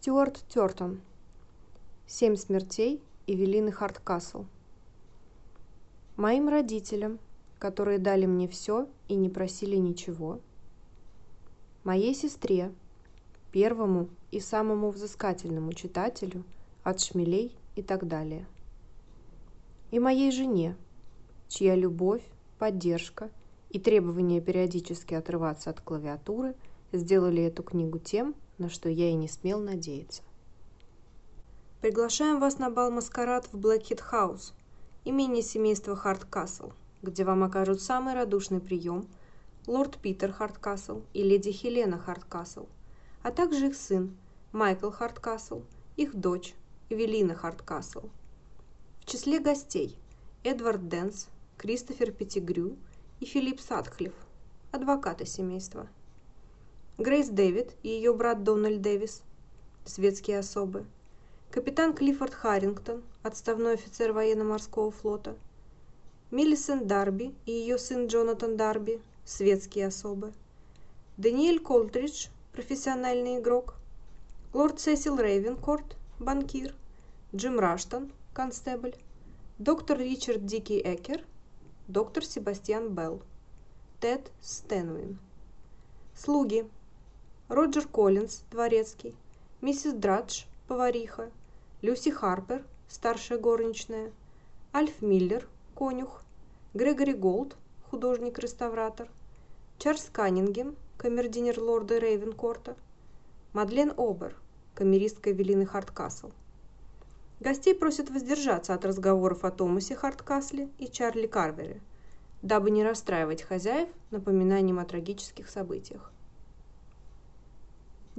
Стюарт Тёртон. Семь смертей Эвелины Хардкасл. Моим родителям, которые дали мне все и не просили ничего. Моей сестре, первому и самому взыскательному читателю от шмелей и так далее. И моей жене, чья любовь, поддержка и требование периодически отрываться от клавиатуры сделали эту книгу тем, на что я и не смел надеяться. Приглашаем вас на бал-маскарад в Блэкхит Хаус, имение семейства Хардкасл, где вам окажут самый радушный прием лорд Питер Хардкасл и леди Хелена Хардкасл, а также их сын Майкл Хардкасл, их дочь Эвелина Хардкасл. В числе гостей Эдвард Дэнс, Кристофер Петтигрю и Филипп Садхлиф, адвокаты семейства. Грейс Дэвид и ее брат Дональд Дэвис, светские особы, капитан Клиффорд Харрингтон, отставной офицер военно-морского флота, Миллисент Дарби и ее сын Джонатан Дарби, светские особы, Даниэль Колтридж, профессиональный игрок, лорд Сесил Рейвенкорт, банкир, Джим Раштон, констебль, доктор Ричард Дикий Экер, доктор Себастьян Белл, Тед Стэнуин. Слуги Роджер Коллинз, дворецкий, миссис Драдж, повариха, Люси Харпер, старшая горничная, Альф Миллер, конюх, Грегори Голд, художник-реставратор, Чарльз Каннингем, камердинер лорда Рейвенкорта, Мадлен Обер, камеристка Эвелины Хардкасл. Гостей просят воздержаться от разговоров о Томасе Хардкасле и Чарли Карвере, дабы не расстраивать хозяев напоминанием о трагических событиях.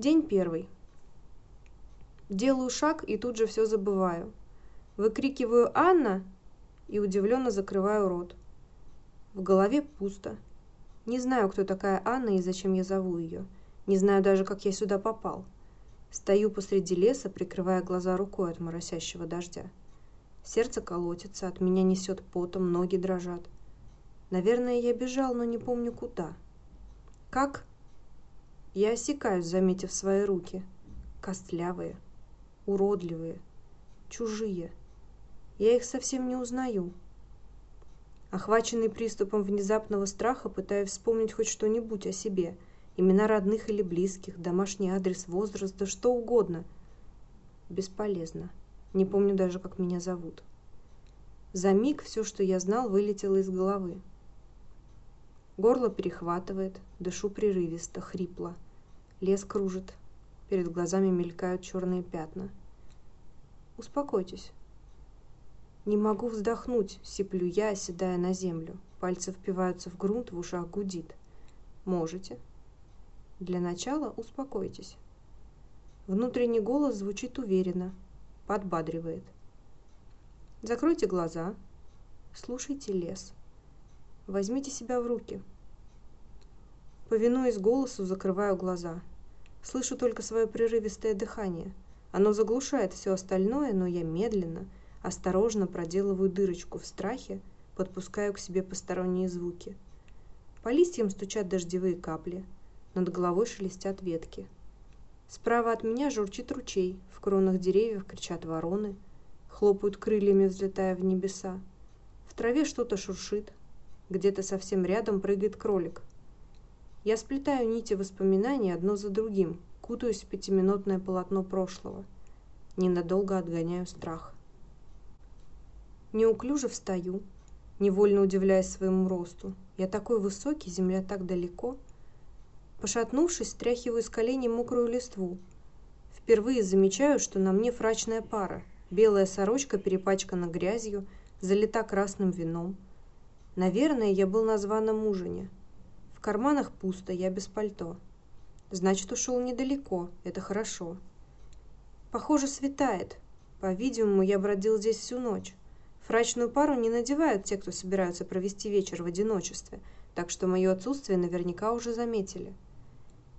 День первый. Делаю шаг и тут же все забываю. Выкрикиваю «Анна!» и удивленно закрываю рот. В голове пусто. Не знаю, кто такая Анна и зачем я зову ее. Не знаю даже, как я сюда попал. Стою посреди леса, прикрывая глаза рукой от моросящего дождя. Сердце колотится, от меня несет потом, ноги дрожат. Наверное, я бежал, но не помню куда. Как? Я осекаюсь, заметив свои руки. Костлявые, уродливые, чужие. Я их совсем не узнаю. Охваченный приступом внезапного страха, пытаюсь вспомнить хоть что-нибудь о себе. Имена родных или близких, домашний адрес, возраст, да что угодно. Бесполезно. Не помню даже, как меня зовут. За миг все, что я знал, вылетело из головы. Горло перехватывает, дышу прерывисто, хрипло. Лес кружит, перед глазами мелькают черные пятна. Успокойтесь. Не могу вздохнуть, сиплю я, оседая на землю. Пальцы впиваются в грунт, в ушах гудит. Можете. Для начала успокойтесь. Внутренний голос звучит уверенно, подбадривает. Закройте глаза, слушайте лес. Возьмите себя в руки. Повинуясь голосу, закрываю глаза. Слышу только свое прерывистое дыхание. Оно заглушает все остальное, но я медленно, осторожно проделываю дырочку в страхе, подпускаю к себе посторонние звуки. По листьям стучат дождевые капли, над головой шелестят ветки. Справа от меня журчит ручей, в кронах деревьев кричат вороны, хлопают крыльями, взлетая в небеса. В траве что-то шуршит, где-то совсем рядом прыгает кролик. Я сплетаю нити воспоминаний одно за другим, кутаюсь в пятиминутное полотно прошлого. Ненадолго отгоняю страх. Неуклюже встаю, невольно удивляясь своему росту. Я такой высокий, земля так далеко. Пошатнувшись, стряхиваю с коленей мокрую листву. Впервые замечаю, что на мне фрачная пара. Белая сорочка перепачкана грязью, залита красным вином. Наверное, я был на званом ужине. В карманах пусто, я без пальто. Значит, ушел недалеко, это хорошо. Похоже, светает. По-видимому, я бродил здесь всю ночь. Фрачную пару не надевают те, кто собираются провести вечер в одиночестве, так что мое отсутствие наверняка уже заметили.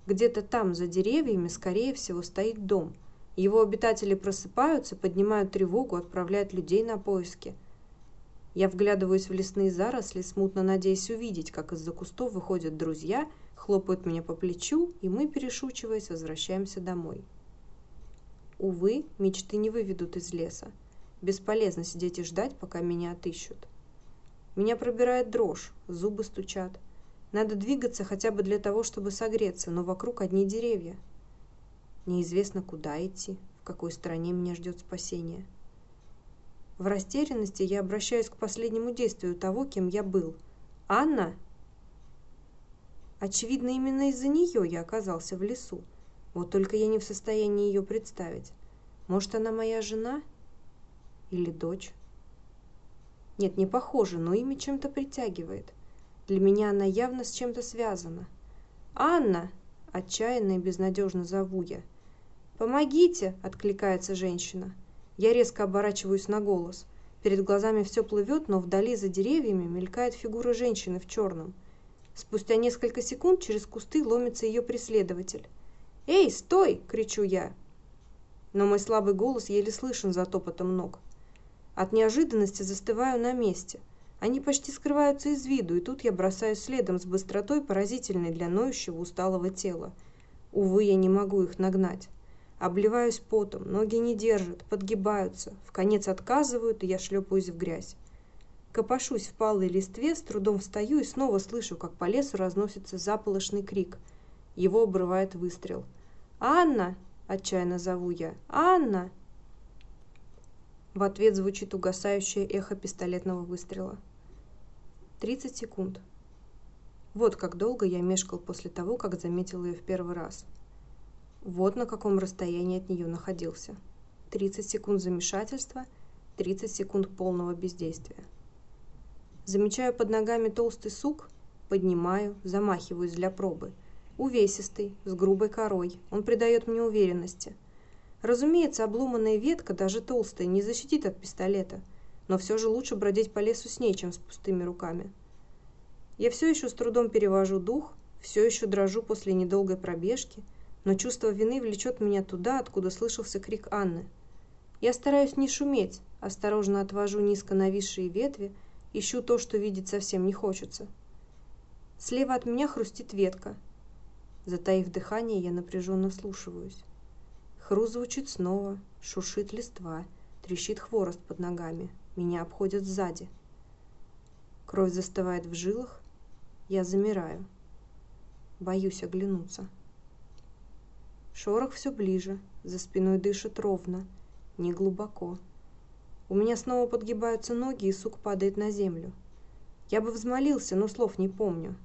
Где-то там, за деревьями, скорее всего, стоит дом. Его обитатели просыпаются, поднимают тревогу, отправляют людей на поиски – я вглядываюсь в лесные заросли, смутно надеясь увидеть, как из-за кустов выходят друзья, хлопают меня по плечу, и мы, перешучиваясь, возвращаемся домой. Увы, мечты не выведут из леса. Бесполезно сидеть и ждать, пока меня отыщут. Меня пробирает дрожь, зубы стучат. Надо двигаться хотя бы для того, чтобы согреться, но вокруг одни деревья. Неизвестно, куда идти, в какой стране меня ждет спасение. В растерянности я обращаюсь к последнему действию того, кем я был. «Анна!» Очевидно, именно из-за нее я оказался в лесу. Вот только я не в состоянии ее представить. Может, она моя жена? Или дочь? Нет, не похоже, но имя чем-то притягивает. Для меня она явно с чем-то связана. «Анна!» – отчаянно и безнадежно зову я. «Помогите!» – откликается женщина. Я резко оборачиваюсь на голос. Перед глазами все плывет, но вдали за деревьями мелькает фигура женщины в черном. Спустя несколько секунд через кусты ломится ее преследователь. «Эй, стой!» – кричу я. Но мой слабый голос еле слышен за топотом ног. От неожиданности застываю на месте. Они почти скрываются из виду, и тут я бросаюсь следом с быстротой, поразительной для ноющего усталого тела. Увы, я не могу их нагнать. Обливаюсь потом, ноги не держат, подгибаются, в конец отказывают, и я шлепаюсь в грязь. Копошусь в палой листве, с трудом встаю и снова слышу, как по лесу разносится заполошный крик – его обрывает выстрел. «Анна!» – отчаянно зову я. «Анна!» В ответ звучит угасающее эхо пистолетного выстрела. 30 секунд. Вот как долго я мешкал после того, как заметил ее в первый раз. Вот на каком расстоянии от нее находился. 30 секунд замешательства, 30 секунд полного бездействия. Замечаю под ногами толстый сук, поднимаю, замахиваюсь для пробы – Увесистый, с грубой корой. Он придает мне уверенности. Разумеется, обломанная ветка, даже толстая, не защитит от пистолета. Но все же лучше бродить по лесу с ней, чем с пустыми руками. Я все еще с трудом перевожу дух, все еще дрожу после недолгой пробежки, но чувство вины влечет меня туда, откуда слышался крик Анны. Я стараюсь не шуметь, осторожно отвожу низко нависшие ветви, ищу то, что видеть совсем не хочется. Слева от меня хрустит ветка, Затаив дыхание, я напряженно вслушиваюсь. Хруст звучит снова, шуршит листва, трещит хворост под ногами. Меня обходят сзади. Кровь застывает в жилах. Я замираю. Боюсь оглянуться. Шорох все ближе, за спиной дышит ровно, не глубоко. У меня снова подгибаются ноги, и сук падает на землю. Я бы взмолился, но слов не помню.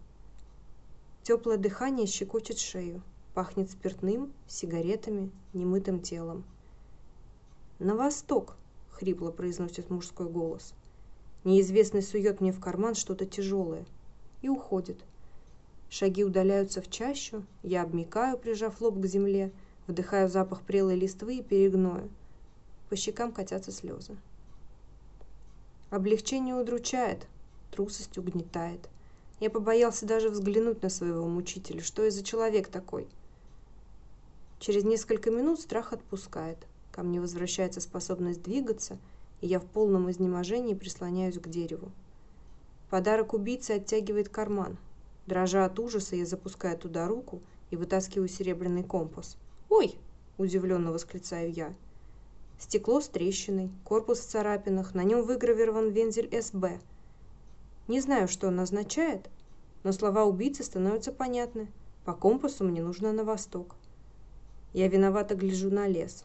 Теплое дыхание щекочет шею, пахнет спиртным, сигаретами, немытым телом. «На восток!» — хрипло произносит мужской голос. Неизвестный сует мне в карман что-то тяжелое и уходит. Шаги удаляются в чащу, я обмикаю, прижав лоб к земле, вдыхаю запах прелой листвы и перегною. По щекам катятся слезы. Облегчение удручает, трусость угнетает. Я побоялся даже взглянуть на своего мучителя. Что это за человек такой? Через несколько минут страх отпускает. Ко мне возвращается способность двигаться, и я в полном изнеможении прислоняюсь к дереву. Подарок убийцы оттягивает карман. Дрожа от ужаса, я запускаю туда руку и вытаскиваю серебряный компас. «Ой!» – удивленно восклицаю я. Стекло с трещиной, корпус в царапинах, на нем выгравирован вензель СБ – не знаю, что он означает, но слова убийцы становятся понятны. По компасу мне нужно на восток. Я виновато гляжу на лес.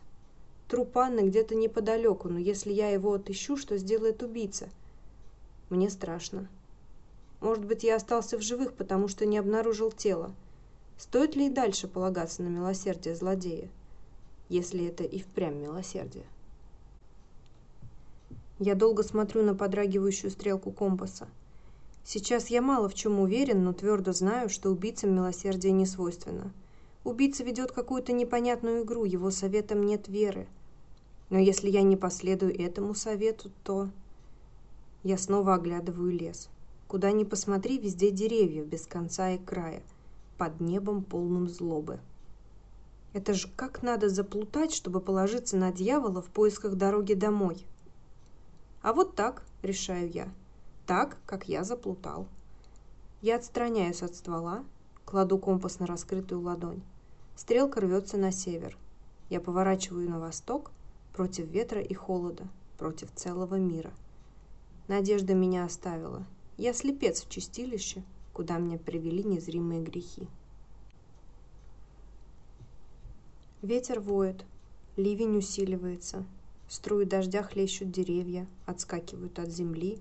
Труп Анны где-то неподалеку, но если я его отыщу, что сделает убийца? Мне страшно. Может быть, я остался в живых, потому что не обнаружил тело. Стоит ли и дальше полагаться на милосердие злодея, если это и впрямь милосердие? Я долго смотрю на подрагивающую стрелку компаса. Сейчас я мало в чем уверен, но твердо знаю, что убийцам милосердие не свойственно. Убийца ведет какую-то непонятную игру, его советам нет веры. Но если я не последую этому совету, то... Я снова оглядываю лес. Куда ни посмотри, везде деревья, без конца и края, под небом полным злобы. Это же как надо заплутать, чтобы положиться на дьявола в поисках дороги домой? А вот так, решаю я так, как я заплутал. Я отстраняюсь от ствола, кладу компас на раскрытую ладонь. Стрелка рвется на север. Я поворачиваю на восток, против ветра и холода, против целого мира. Надежда меня оставила. Я слепец в чистилище, куда меня привели незримые грехи. Ветер воет, ливень усиливается, струи дождя хлещут деревья, отскакивают от земли,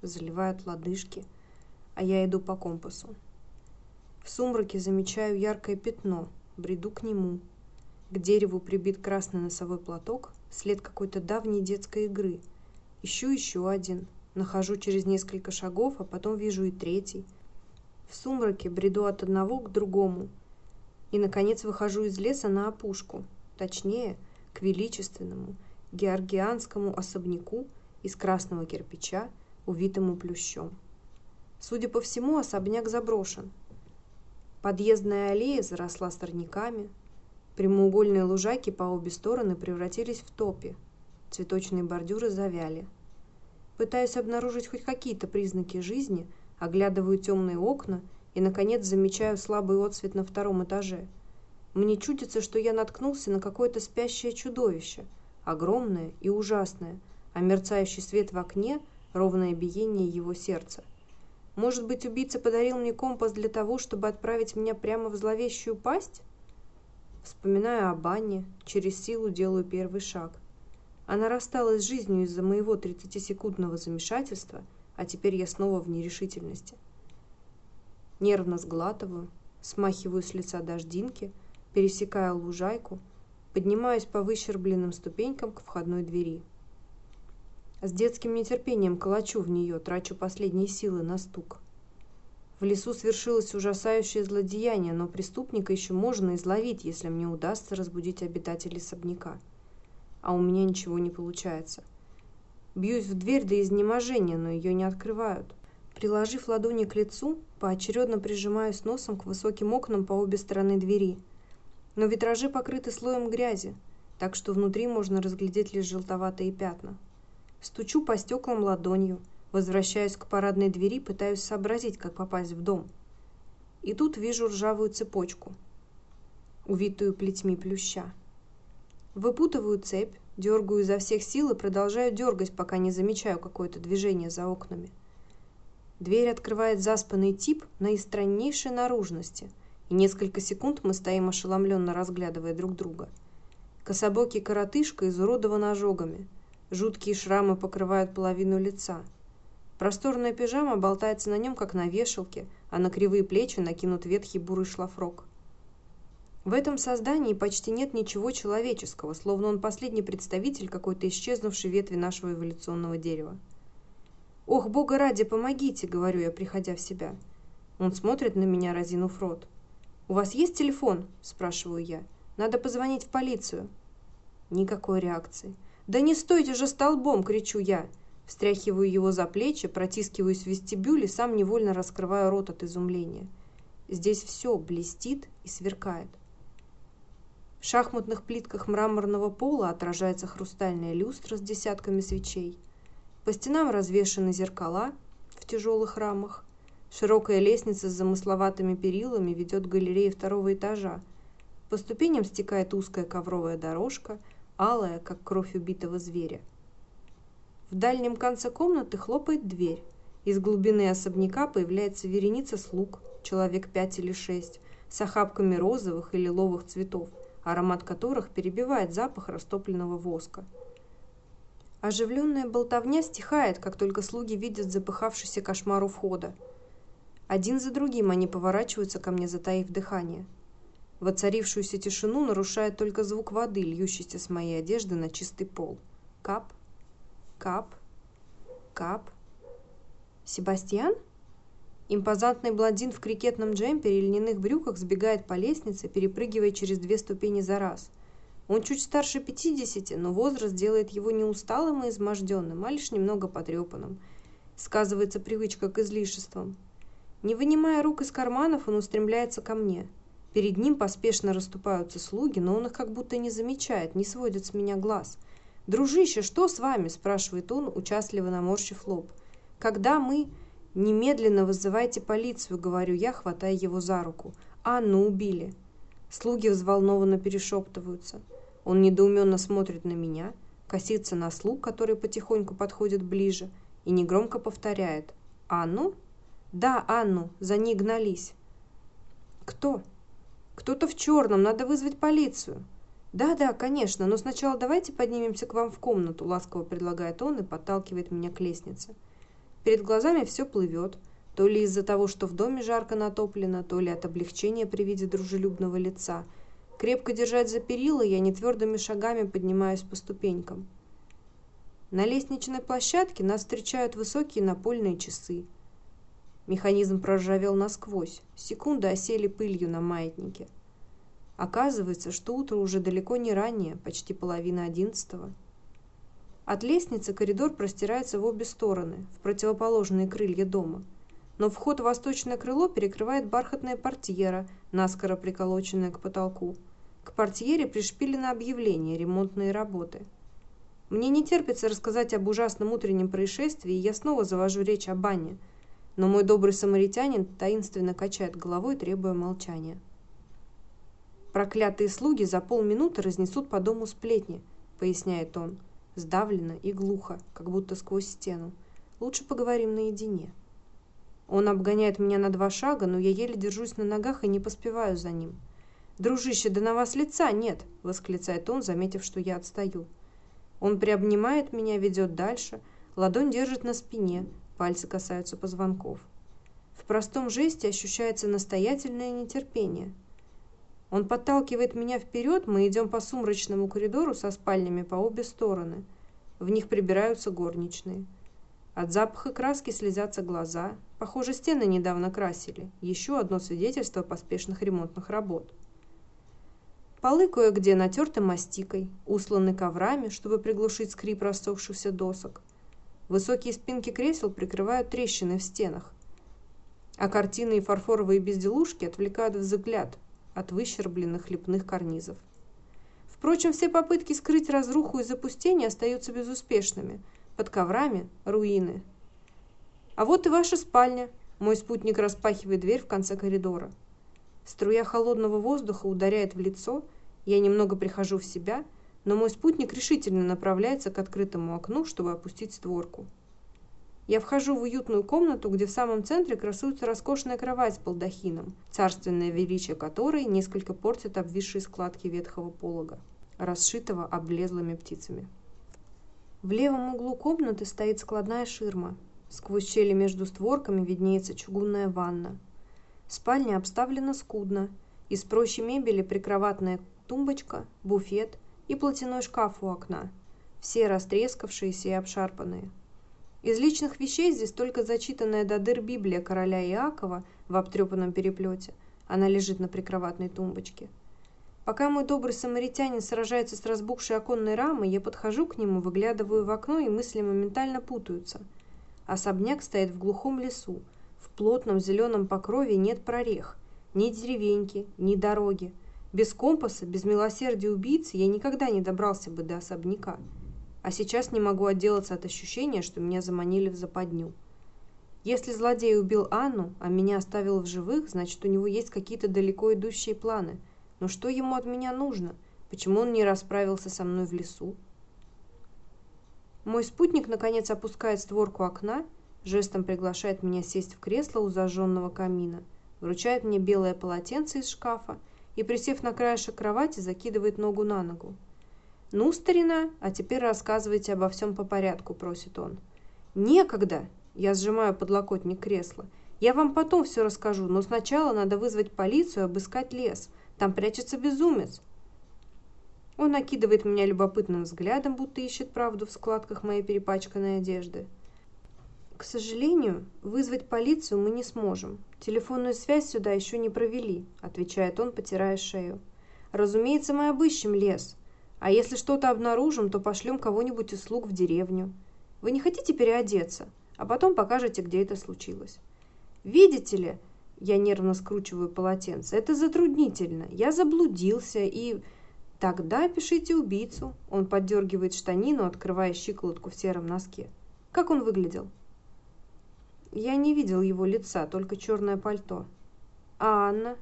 заливают лодыжки, а я иду по компасу. В сумраке замечаю яркое пятно, бреду к нему. К дереву прибит красный носовой платок, след какой-то давней детской игры. Ищу еще один, нахожу через несколько шагов, а потом вижу и третий. В сумраке бреду от одного к другому. И, наконец, выхожу из леса на опушку, точнее, к величественному, георгианскому особняку из красного кирпича, увитому плющом. Судя по всему, особняк заброшен. Подъездная аллея заросла сорняками, прямоугольные лужайки по обе стороны превратились в топи, цветочные бордюры завяли. Пытаюсь обнаружить хоть какие-то признаки жизни, оглядываю темные окна и, наконец, замечаю слабый отсвет на втором этаже. Мне чудится, что я наткнулся на какое-то спящее чудовище, огромное и ужасное, а мерцающий свет в окне — ровное биение его сердца — может быть, убийца подарил мне компас для того, чтобы отправить меня прямо в зловещую пасть? Вспоминаю об Анне, через силу делаю первый шаг. Она рассталась с жизнью из-за моего 30-секундного замешательства, а теперь я снова в нерешительности. Нервно сглатываю, смахиваю с лица дождинки, пересекаю лужайку, поднимаюсь по выщербленным ступенькам к входной двери. С детским нетерпением колочу в нее, трачу последние силы на стук. В лесу свершилось ужасающее злодеяние, но преступника еще можно изловить, если мне удастся разбудить обитателей особняка. А у меня ничего не получается. Бьюсь в дверь до изнеможения, но ее не открывают. Приложив ладони к лицу, поочередно прижимаюсь носом к высоким окнам по обе стороны двери. Но витражи покрыты слоем грязи, так что внутри можно разглядеть лишь желтоватые пятна. Стучу по стеклам ладонью, возвращаюсь к парадной двери, пытаюсь сообразить, как попасть в дом. И тут вижу ржавую цепочку, увитую плетьми плюща. Выпутываю цепь, дергаю изо всех сил и продолжаю дергать, пока не замечаю какое-то движение за окнами. Дверь открывает заспанный тип наистраннейшей наружности, и несколько секунд мы стоим ошеломленно разглядывая друг друга. Кособокий коротышка изуродован ожогами – Жуткие шрамы покрывают половину лица. Просторная пижама болтается на нем, как на вешалке, а на кривые плечи накинут ветхий бурый шлафрок. В этом создании почти нет ничего человеческого, словно он последний представитель какой-то исчезнувшей ветви нашего эволюционного дерева. «Ох, бога ради, помогите!» — говорю я, приходя в себя. Он смотрит на меня, разинув рот. «У вас есть телефон?» — спрашиваю я. «Надо позвонить в полицию». Никакой реакции. «Да не стойте же столбом!» – кричу я. Встряхиваю его за плечи, протискиваюсь в вестибюль и сам невольно раскрываю рот от изумления. Здесь все блестит и сверкает. Шахматных плитках мраморного пола отражается хрустальная люстра с десятками свечей. По стенам развешаны зеркала в тяжелых рамах. Широкая лестница с замысловатыми перилами ведет к галерее второго этажа. По ступеням стекает узкая ковровая дорожка – алая, как кровь убитого зверя. В дальнем конце комнаты хлопает дверь. Из глубины особняка появляется вереница слуг, человек пять или шесть, с охапками розовых и лиловых цветов, аромат которых перебивает запах растопленного воска. Оживленная болтовня стихает, как только слуги видят запыхавшийся кошмар у входа. Один за другим они поворачиваются ко мне, затаив дыхание – Воцарившуюся тишину нарушает только звук воды, льющейся с моей одежды на чистый пол. Кап, кап, кап. Себастьян? Импозантный блондин в крикетном джемпере и льняных брюках сбегает по лестнице, перепрыгивая через две ступени за раз. Он чуть старше пятидесяти, но возраст делает его не усталым и изможденным, а лишь немного потрепанным. Сказывается привычка к излишествам. Не вынимая рук из карманов, он устремляется ко мне – Перед ним поспешно расступаются слуги, но он их как будто не замечает, не сводит с меня глаз. «Дружище, что с вами?» – спрашивает он, участливо наморщив лоб. «Когда мы...» «Немедленно вызывайте полицию», – говорю я, хватая его за руку. «Анну убили». Слуги взволнованно перешептываются. Он недоуменно смотрит на меня, косится на слуг, который потихоньку подходит ближе, и негромко повторяет «Анну?» «Да, Анну, за ней гнались». «Кто?» «Кто-то в черном, надо вызвать полицию». «Да-да, конечно, но сначала давайте поднимемся к вам в комнату», — ласково предлагает он и подталкивает меня к лестнице. Перед глазами все плывет, то ли из-за того, что в доме жарко натоплено, то ли от облегчения при виде дружелюбного лица. Крепко держать за перила, я нетвердыми шагами поднимаюсь по ступенькам. На лестничной площадке нас встречают высокие напольные часы. Механизм проржавел насквозь, секунды осели пылью на маятнике. Оказывается, что утро уже далеко не раннее, почти половина одиннадцатого. От лестницы коридор простирается в обе стороны, в противоположные крылья дома. Но вход в восточное крыло перекрывает бархатная портьера, наскоро приколоченная к потолку. К портьере пришпилено объявление «Ремонтные работы». Мне не терпится рассказать об ужасном утреннем происшествии, и я снова завожу речь о бане. Но мой добрый самаритянин таинственно качает головой, требуя молчания. «Проклятые слуги за полминуты разнесут по дому сплетни», — поясняет он, сдавленно и глухо, как будто сквозь стену. «Лучше поговорим наедине». Он обгоняет меня на два шага, но я еле держусь на ногах и не поспеваю за ним. «Дружище, да на вас лица нет!» — восклицает он, заметив, что я отстаю. Он приобнимает меня, ведет дальше, ладонь держит на спине, пальцы касаются позвонков. В простом жесте ощущается настоятельное нетерпение — он подталкивает меня вперед, мы идем по сумрачному коридору со спальнями по обе стороны. В них прибираются горничные. От запаха краски слезятся глаза. Похоже, стены недавно красили. Еще одно свидетельство поспешных ремонтных работ. Полы кое-где натерты мастикой, усланы коврами, чтобы приглушить скрип рассохшихся досок. Высокие спинки кресел прикрывают трещины в стенах. А картины и фарфоровые безделушки отвлекают взгляд, от выщербленных лепных карнизов. Впрочем, все попытки скрыть разруху и запустение остаются безуспешными. Под коврами – руины. А вот и ваша спальня. Мой спутник распахивает дверь в конце коридора. Струя холодного воздуха ударяет в лицо, я немного прихожу в себя, но мой спутник решительно направляется к открытому окну, чтобы опустить створку. Я вхожу в уютную комнату, где в самом центре красуется роскошная кровать с балдахином, царственное величие которой несколько портит обвисшие складки ветхого полога, расшитого облезлыми птицами. В левом углу комнаты стоит складная ширма. Сквозь щели между створками виднеется чугунная ванна. Спальня обставлена скудно. Из прочей мебели прикроватная тумбочка, буфет и платяной шкаф у окна. Все растрескавшиеся и обшарпанные. Из личных вещей здесь только зачитанная до дыр Библия короля Иакова в обтрепанном переплете. Она лежит на прикроватной тумбочке. Пока мой добрый самаритянин сражается с разбухшей оконной рамой, я подхожу к нему, выглядываю в окно, и мысли моментально путаются. Особняк стоит в глухом лесу. В плотном зеленом покрове нет прорех. Ни деревеньки, ни дороги. Без компаса, без милосердия убийцы я никогда не добрался бы до особняка а сейчас не могу отделаться от ощущения, что меня заманили в западню. Если злодей убил Анну, а меня оставил в живых, значит, у него есть какие-то далеко идущие планы. Но что ему от меня нужно? Почему он не расправился со мной в лесу? Мой спутник, наконец, опускает створку окна, жестом приглашает меня сесть в кресло у зажженного камина, вручает мне белое полотенце из шкафа и, присев на краешек кровати, закидывает ногу на ногу. «Ну, старина, а теперь рассказывайте обо всем по порядку», – просит он. «Некогда!» – я сжимаю подлокотник кресла. «Я вам потом все расскажу, но сначала надо вызвать полицию и обыскать лес. Там прячется безумец». Он накидывает меня любопытным взглядом, будто ищет правду в складках моей перепачканной одежды. «К сожалению, вызвать полицию мы не сможем. Телефонную связь сюда еще не провели», – отвечает он, потирая шею. «Разумеется, мы обыщем лес. А если что-то обнаружим, то пошлем кого-нибудь из слуг в деревню. Вы не хотите переодеться, а потом покажете, где это случилось. Видите ли, я нервно скручиваю полотенце, это затруднительно. Я заблудился и... Тогда пишите убийцу. Он поддергивает штанину, открывая щиколотку в сером носке. Как он выглядел? Я не видел его лица, только черное пальто. А Анна?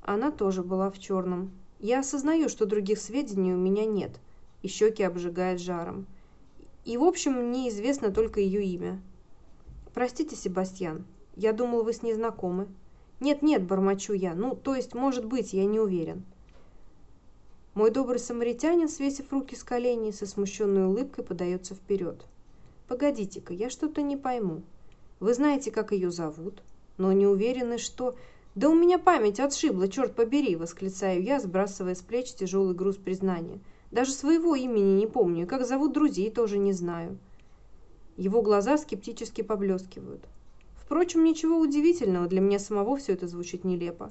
Она тоже была в черном. Я осознаю, что других сведений у меня нет, и щеки обжигает жаром. И, в общем, мне известно только ее имя. Простите, Себастьян, я думал, вы с ней знакомы. Нет-нет, бормочу я, ну, то есть, может быть, я не уверен. Мой добрый самаритянин, свесив руки с коленей, со смущенной улыбкой подается вперед. Погодите-ка, я что-то не пойму. Вы знаете, как ее зовут, но не уверены, что... Да у меня память отшибла, черт побери, восклицаю я, сбрасывая с плеч тяжелый груз признания. Даже своего имени не помню, и как зовут друзей тоже не знаю. Его глаза скептически поблескивают. Впрочем, ничего удивительного, для меня самого все это звучит нелепо.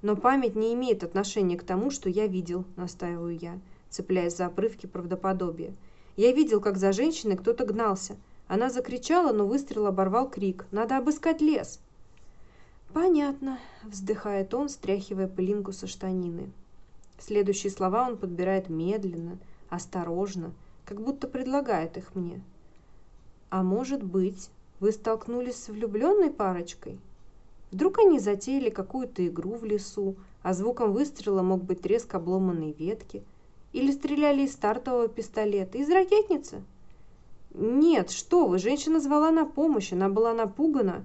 Но память не имеет отношения к тому, что я видел, настаиваю я, цепляясь за обрывки правдоподобия. Я видел, как за женщиной кто-то гнался. Она закричала, но выстрел оборвал крик. «Надо обыскать лес!» «Понятно», — вздыхает он, стряхивая пылинку со штанины. Следующие слова он подбирает медленно, осторожно, как будто предлагает их мне. «А может быть, вы столкнулись с влюбленной парочкой?» Вдруг они затеяли какую-то игру в лесу, а звуком выстрела мог быть треск обломанной ветки. Или стреляли из стартового пистолета, из ракетницы? Нет, что вы, женщина звала на помощь, она была напугана.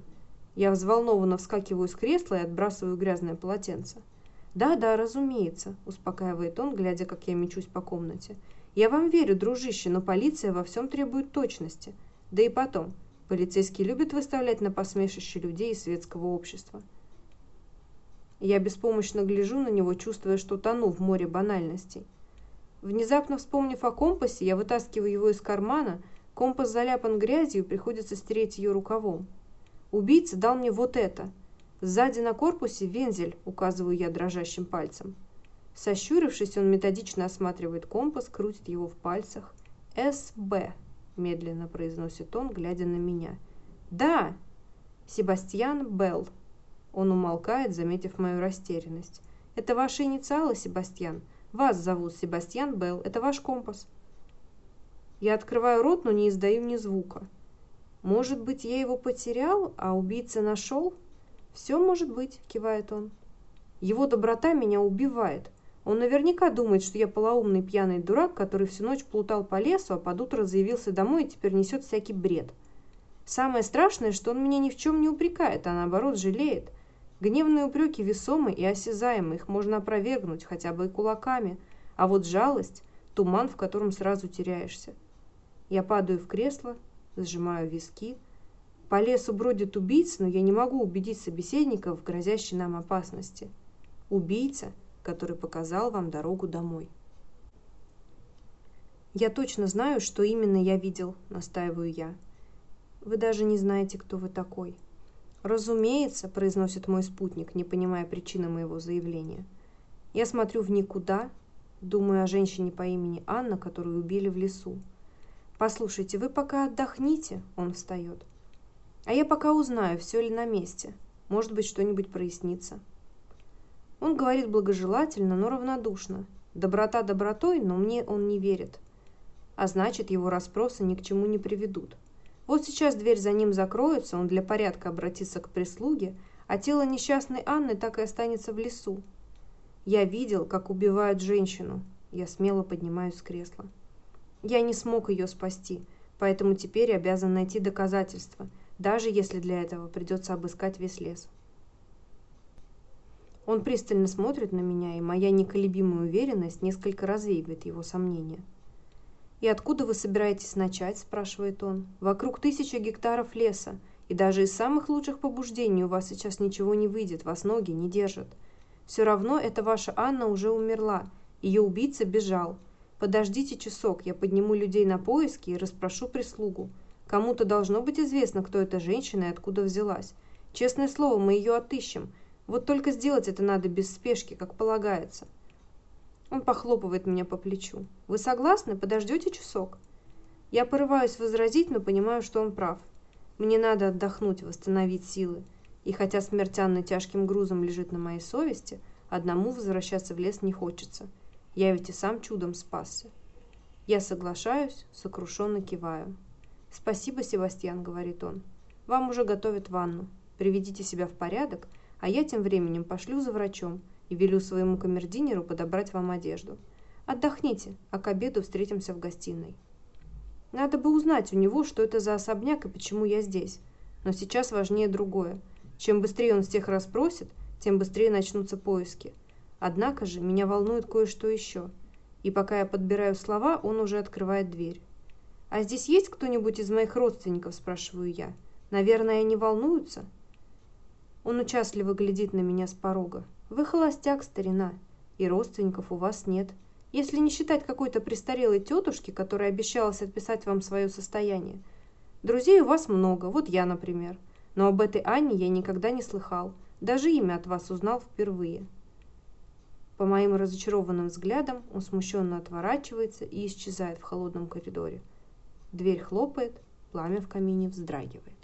Я взволнованно вскакиваю с кресла и отбрасываю грязное полотенце. «Да-да, разумеется», – успокаивает он, глядя, как я мечусь по комнате. «Я вам верю, дружище, но полиция во всем требует точности. Да и потом, Полицейские любят выставлять на посмешище людей из светского общества. Я беспомощно гляжу на него, чувствуя, что тону в море банальностей. Внезапно вспомнив о компасе, я вытаскиваю его из кармана, компас заляпан грязью, приходится стереть ее рукавом. Убийца дал мне вот это. Сзади на корпусе вензель, указываю я дрожащим пальцем. Сощурившись, он методично осматривает компас, крутит его в пальцах. СБ. – медленно произносит он, глядя на меня. «Да! Себастьян Белл!» Он умолкает, заметив мою растерянность. «Это ваши инициалы, Себастьян? Вас зовут Себастьян Белл. Это ваш компас». Я открываю рот, но не издаю ни звука. «Может быть, я его потерял, а убийца нашел?» «Все может быть», – кивает он. «Его доброта меня убивает. Он наверняка думает, что я полоумный пьяный дурак, который всю ночь плутал по лесу, а под утро заявился домой и теперь несет всякий бред. Самое страшное, что он меня ни в чем не упрекает, а наоборот жалеет. Гневные упреки весомы и осязаемы, их можно опровергнуть хотя бы и кулаками, а вот жалость – туман, в котором сразу теряешься. Я падаю в кресло, сжимаю виски. По лесу бродит убийца, но я не могу убедить собеседника в грозящей нам опасности. Убийца – который показал вам дорогу домой. «Я точно знаю, что именно я видел», – настаиваю я. «Вы даже не знаете, кто вы такой». «Разумеется», – произносит мой спутник, не понимая причины моего заявления. Я смотрю в никуда, думаю о женщине по имени Анна, которую убили в лесу. «Послушайте, вы пока отдохните», – он встает. «А я пока узнаю, все ли на месте. Может быть, что-нибудь прояснится». Он говорит благожелательно, но равнодушно. Доброта добротой, но мне он не верит. А значит, его расспросы ни к чему не приведут. Вот сейчас дверь за ним закроется, он для порядка обратится к прислуге, а тело несчастной Анны так и останется в лесу. Я видел, как убивают женщину. Я смело поднимаюсь с кресла. Я не смог ее спасти, поэтому теперь обязан найти доказательства, даже если для этого придется обыскать весь лес. Он пристально смотрит на меня, и моя неколебимая уверенность несколько развеивает его сомнения. «И откуда вы собираетесь начать?» – спрашивает он. «Вокруг тысячи гектаров леса, и даже из самых лучших побуждений у вас сейчас ничего не выйдет, вас ноги не держат. Все равно эта ваша Анна уже умерла, ее убийца бежал. Подождите часок, я подниму людей на поиски и расспрошу прислугу. Кому-то должно быть известно, кто эта женщина и откуда взялась. Честное слово, мы ее отыщем». Вот только сделать это надо без спешки, как полагается. Он похлопывает меня по плечу. «Вы согласны? Подождете часок?» Я порываюсь возразить, но понимаю, что он прав. Мне надо отдохнуть, восстановить силы. И хотя смерть Анны тяжким грузом лежит на моей совести, одному возвращаться в лес не хочется. Я ведь и сам чудом спасся. Я соглашаюсь, сокрушенно киваю. «Спасибо, Себастьян», — говорит он. «Вам уже готовят ванну. Приведите себя в порядок, — а я тем временем пошлю за врачом и велю своему камердинеру подобрать вам одежду. Отдохните, а к обеду встретимся в гостиной. Надо бы узнать у него, что это за особняк и почему я здесь. Но сейчас важнее другое. Чем быстрее он всех расспросит, тем быстрее начнутся поиски. Однако же меня волнует кое-что еще. И пока я подбираю слова, он уже открывает дверь. «А здесь есть кто-нибудь из моих родственников?» – спрашиваю я. «Наверное, они волнуются?» Он участливо глядит на меня с порога. «Вы холостяк, старина, и родственников у вас нет. Если не считать какой-то престарелой тетушки, которая обещалась отписать вам свое состояние. Друзей у вас много, вот я, например. Но об этой Анне я никогда не слыхал. Даже имя от вас узнал впервые». По моим разочарованным взглядам он смущенно отворачивается и исчезает в холодном коридоре. Дверь хлопает, пламя в камине вздрагивает.